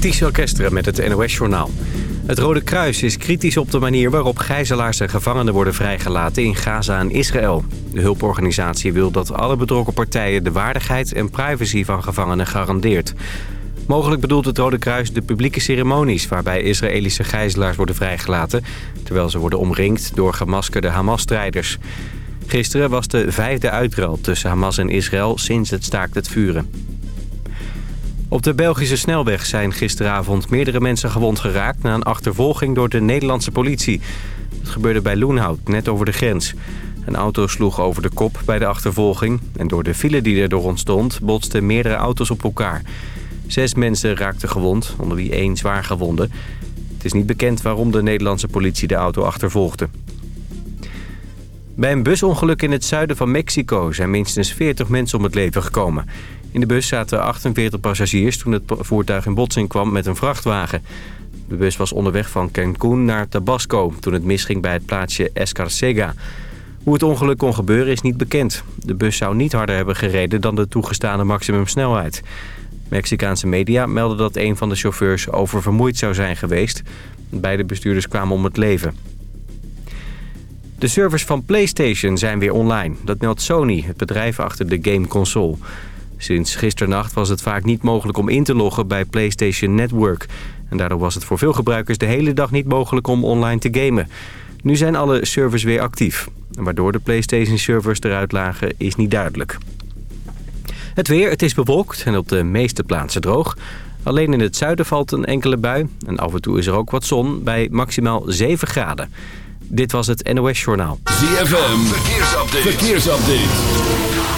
Ties Kesteren met het NOS-journaal. Het Rode Kruis is kritisch op de manier waarop gijzelaars en gevangenen worden vrijgelaten in Gaza en Israël. De hulporganisatie wil dat alle betrokken partijen de waardigheid en privacy van gevangenen garandeert. Mogelijk bedoelt het Rode Kruis de publieke ceremonies waarbij Israëlische gijzelaars worden vrijgelaten... terwijl ze worden omringd door gemaskerde Hamas-strijders. Gisteren was de vijfde uitruil tussen Hamas en Israël sinds het staakt het vuren. Op de Belgische snelweg zijn gisteravond meerdere mensen gewond geraakt... na een achtervolging door de Nederlandse politie. Het gebeurde bij Loenhout, net over de grens. Een auto sloeg over de kop bij de achtervolging... en door de file die erdoor ontstond botsten meerdere auto's op elkaar. Zes mensen raakten gewond, onder wie één zwaar gewonde. Het is niet bekend waarom de Nederlandse politie de auto achtervolgde. Bij een busongeluk in het zuiden van Mexico zijn minstens 40 mensen om het leven gekomen. In de bus zaten 48 passagiers toen het voertuig in botsing kwam met een vrachtwagen. De bus was onderweg van Cancún naar Tabasco toen het misging bij het plaatsje Escarcega. Hoe het ongeluk kon gebeuren is niet bekend. De bus zou niet harder hebben gereden dan de toegestane maximumsnelheid. Mexicaanse media melden dat een van de chauffeurs oververmoeid zou zijn geweest. Beide bestuurders kwamen om het leven. De servers van PlayStation zijn weer online. Dat meldt Sony, het bedrijf achter de gameconsole. Sinds gisternacht was het vaak niet mogelijk om in te loggen bij PlayStation Network. En daardoor was het voor veel gebruikers de hele dag niet mogelijk om online te gamen. Nu zijn alle servers weer actief. En waardoor de PlayStation-servers eruit lagen is niet duidelijk. Het weer, het is bewolkt en op de meeste plaatsen droog. Alleen in het zuiden valt een enkele bui. En af en toe is er ook wat zon bij maximaal 7 graden. Dit was het NOS Journaal. ZFM, verkeersupdate. verkeersupdate.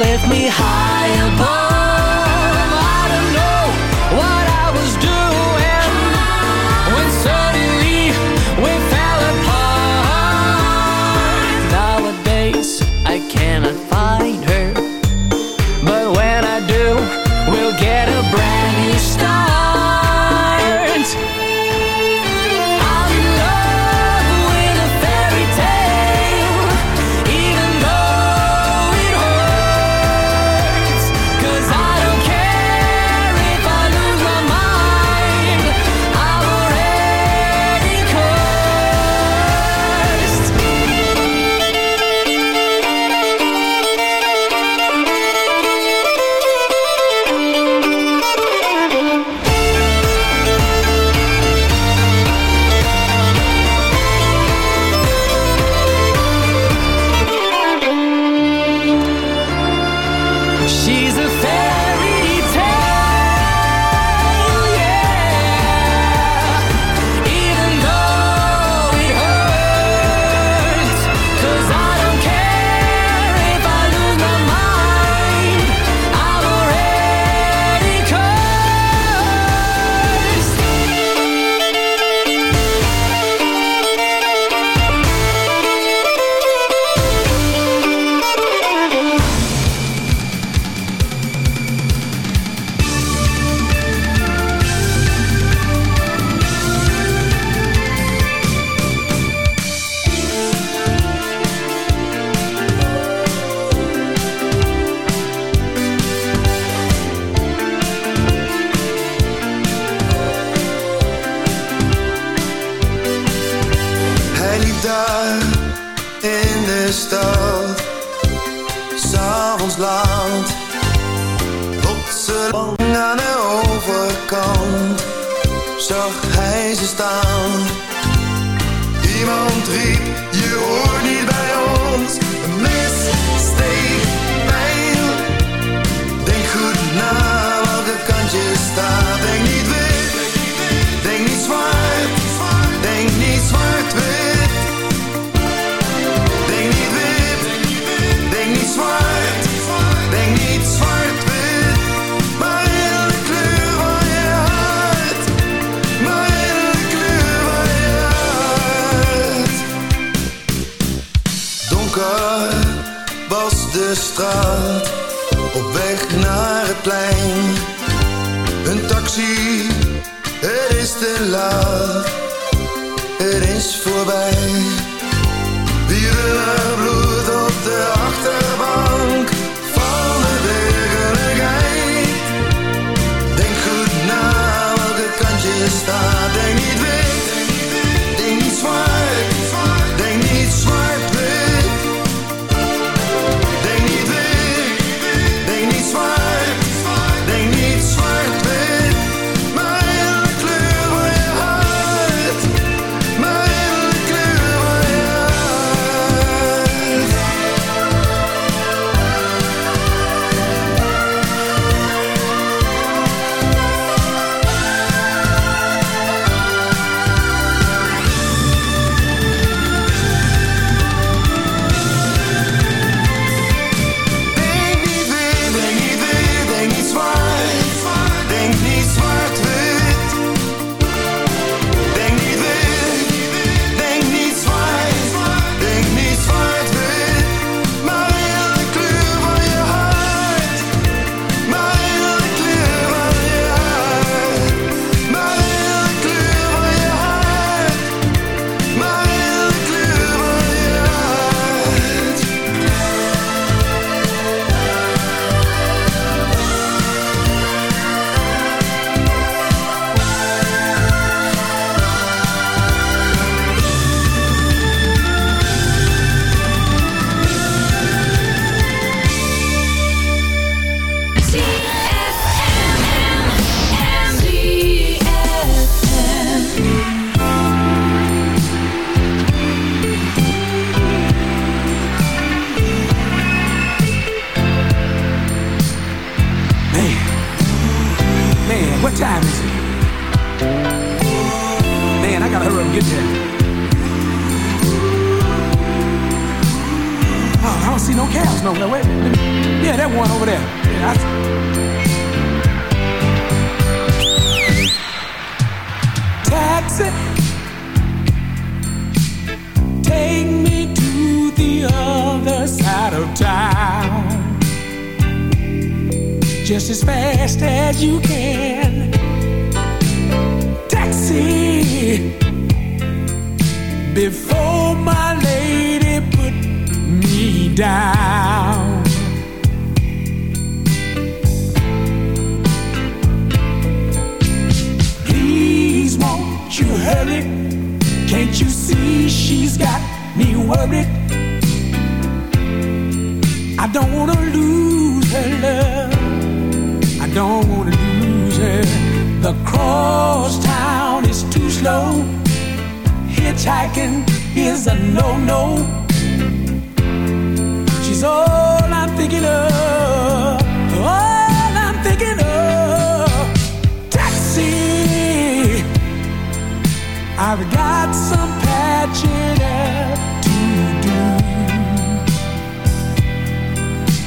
lift me high above. Na aan de overkant zag hij ze staan. Iemand riep Can't you see she's got me worried? I don't wanna lose her love. I don't wanna lose her. The cross town is too slow. Hitchhiking is a no-no. She's all I'm thinking of. All I'm thinking of. Taxi. I've got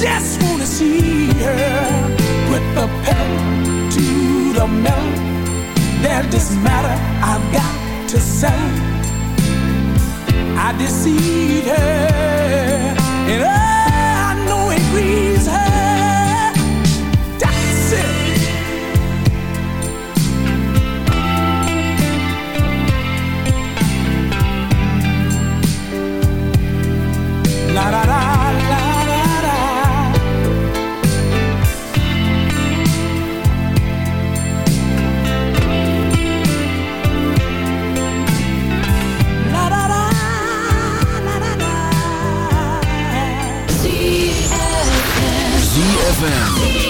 just wanna see her. Put the pedal to the metal. There's this matter I've got to settle. I deceived her, and oh, I know it grieves her. ZFM.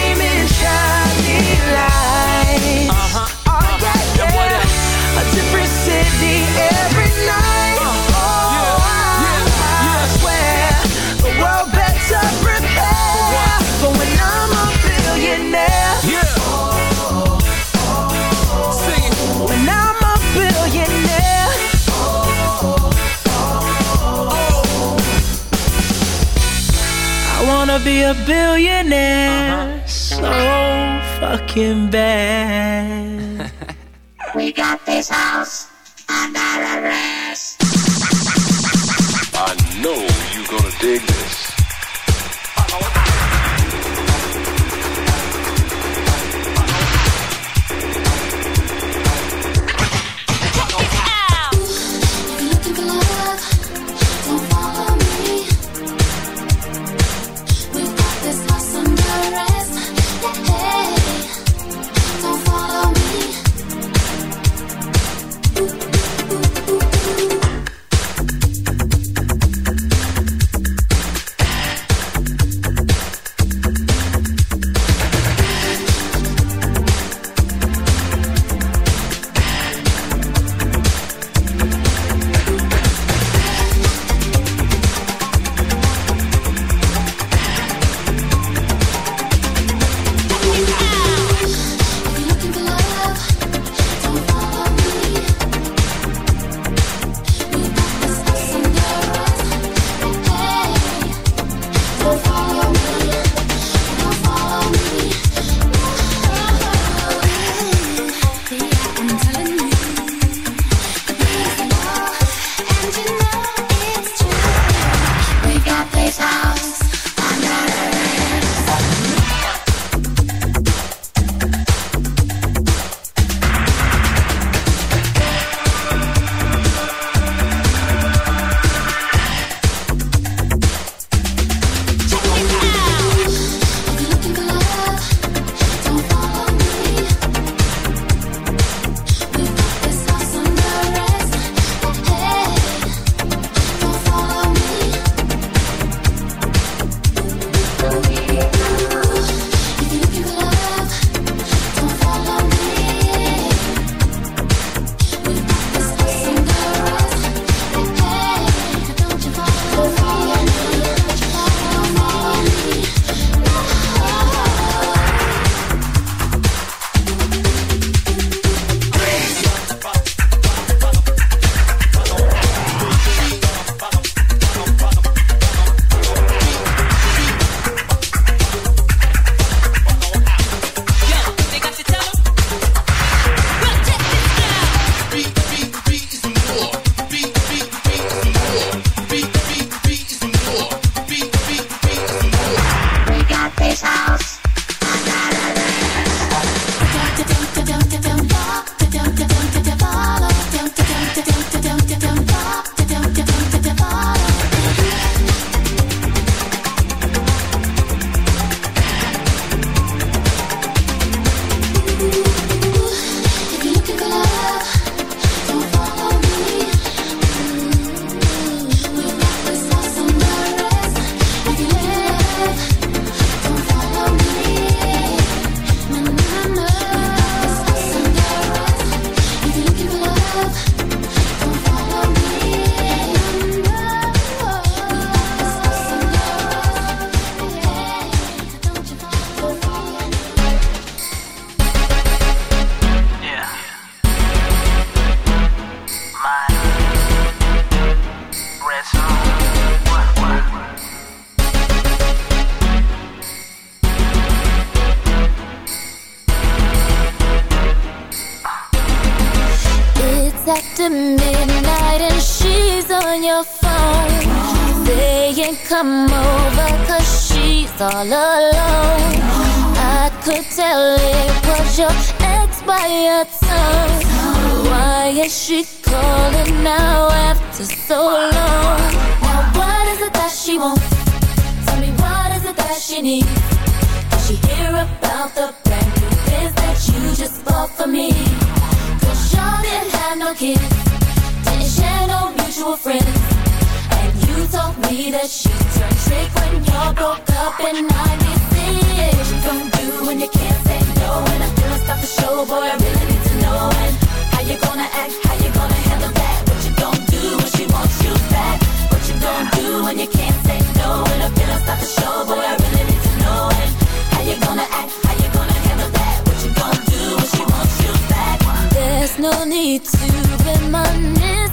wanna be a billionaire so fucking bad. We got this house under arrest. I know you're gonna dig this.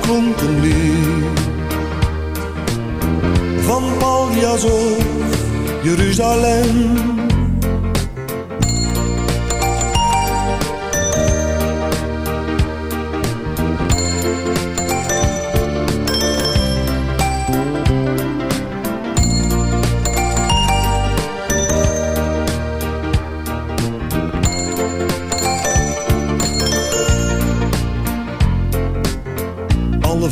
Komt een lied van Paljas of Jeruzalem.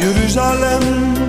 Jerusalem.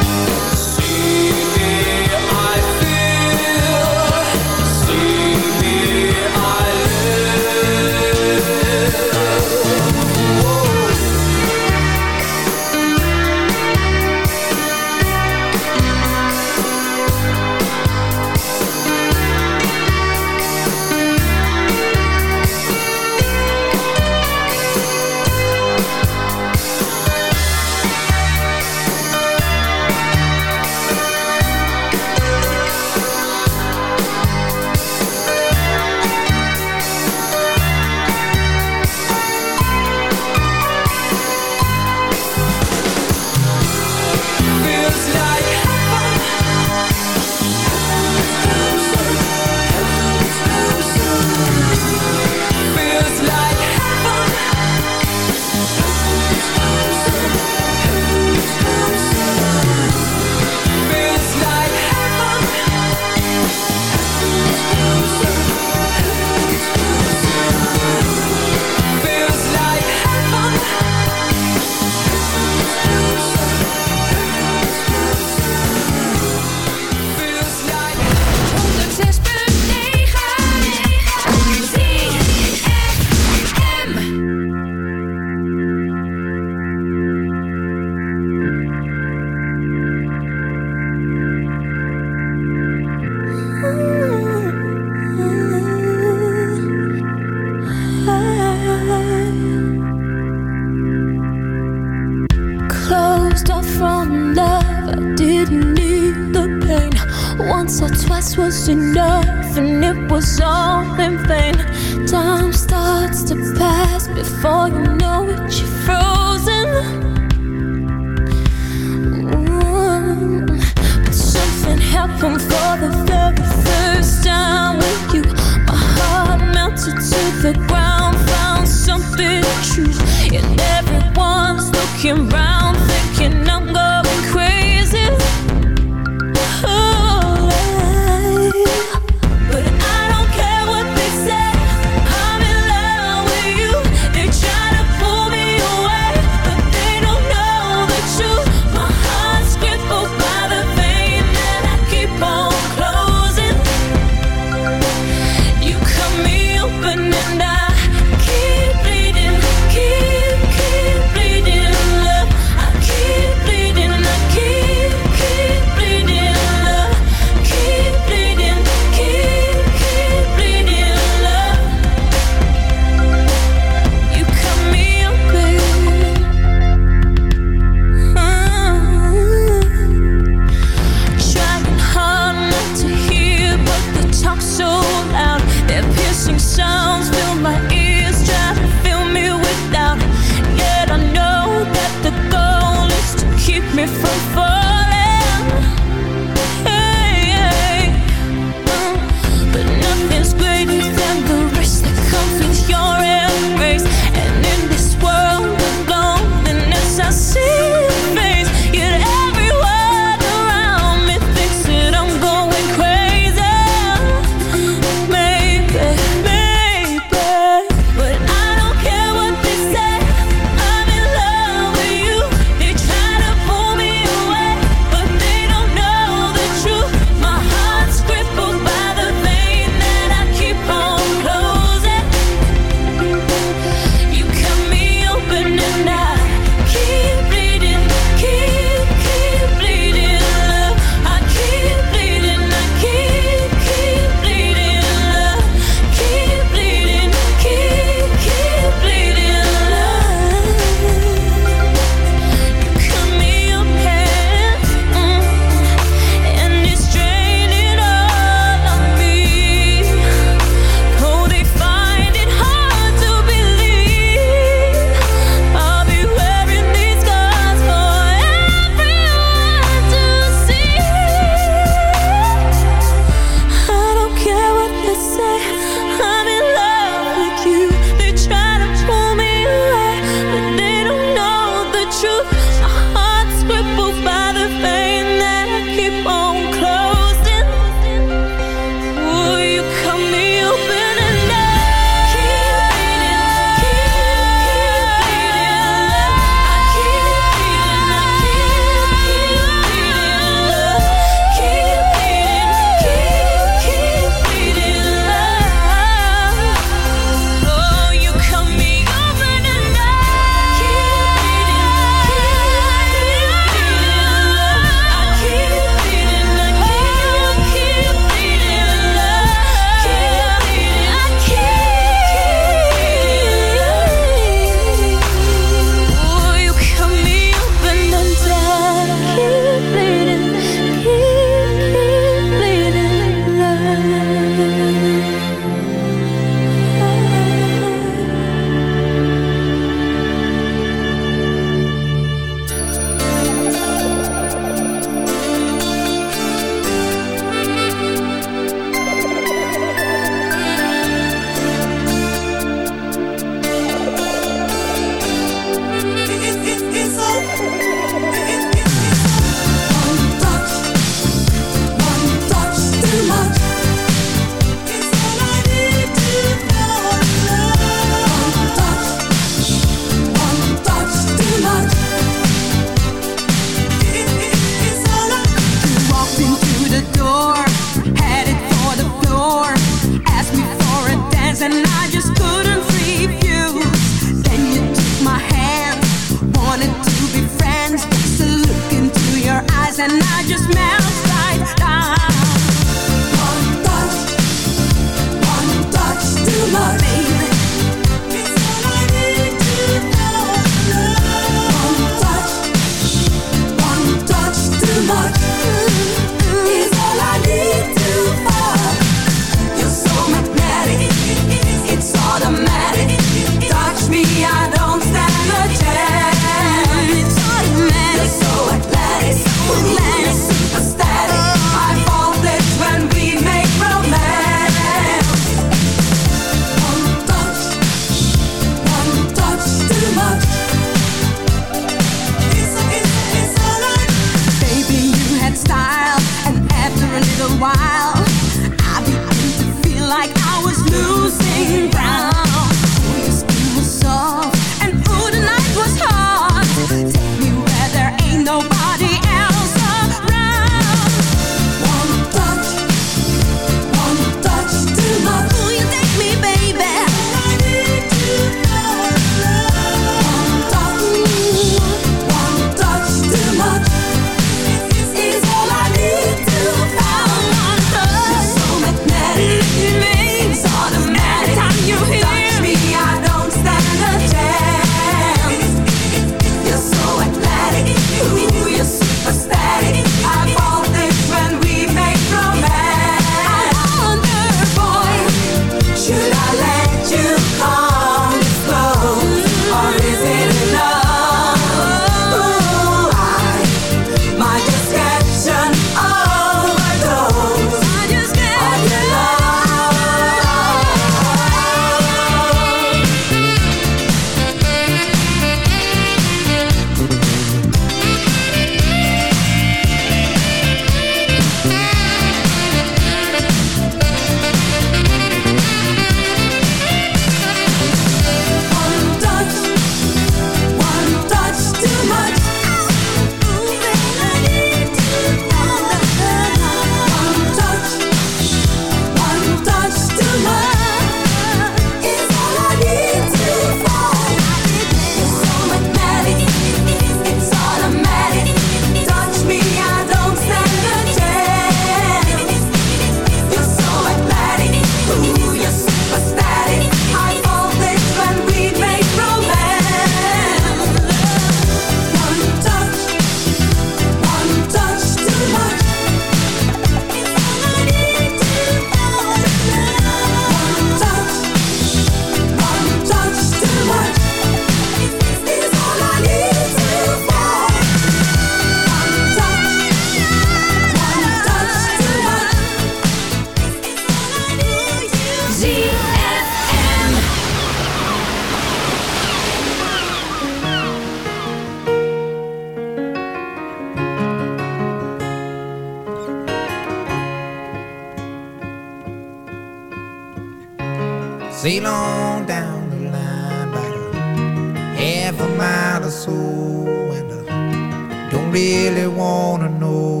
half a mind or so, and I don't really wanna know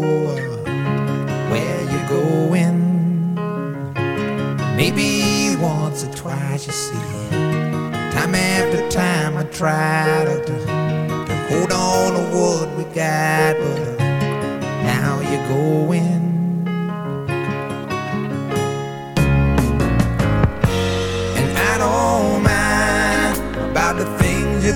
where you're going. Maybe once or twice you see, time after time I try to, to hold on to what we got, but now you're going.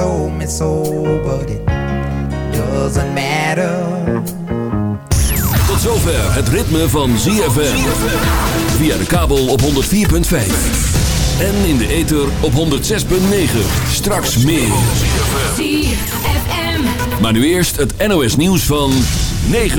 told me so, it doesn't matter. Tot zover het ritme van ZFM. Via de kabel op 104.5. En in de ether op 106.9. Straks meer. ZFM. Maar nu eerst het NOS nieuws van 9.